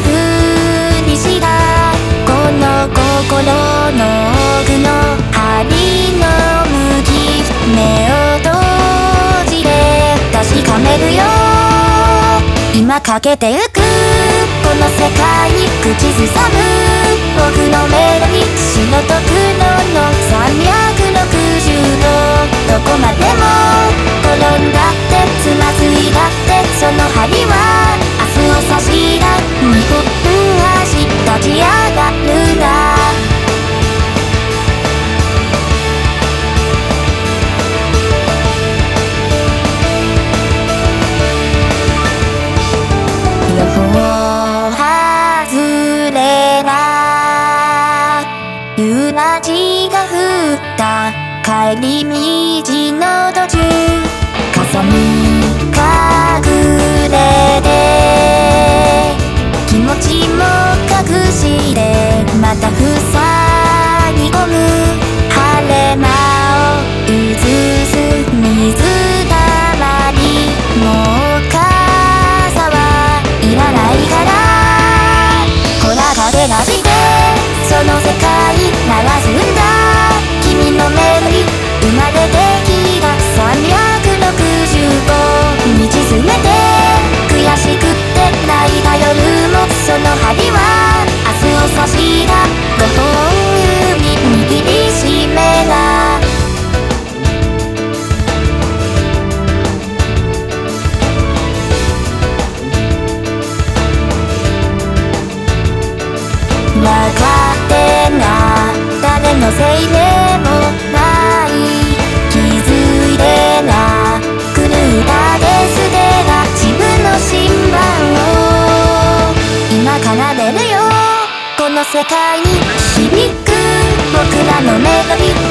くにこの心の奥の針の向き目を閉じて確かめるよ今かけてゆくこの世界に口ずさむ僕のメロに帰り道の途中。かさみせいでもない気づいてなくぬたですてが自分の新版を今から出るよこの世界に響く僕らのメロディ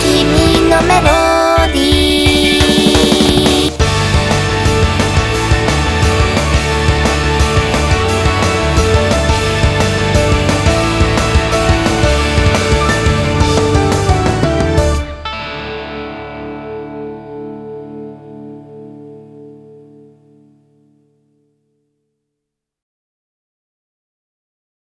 君のメロ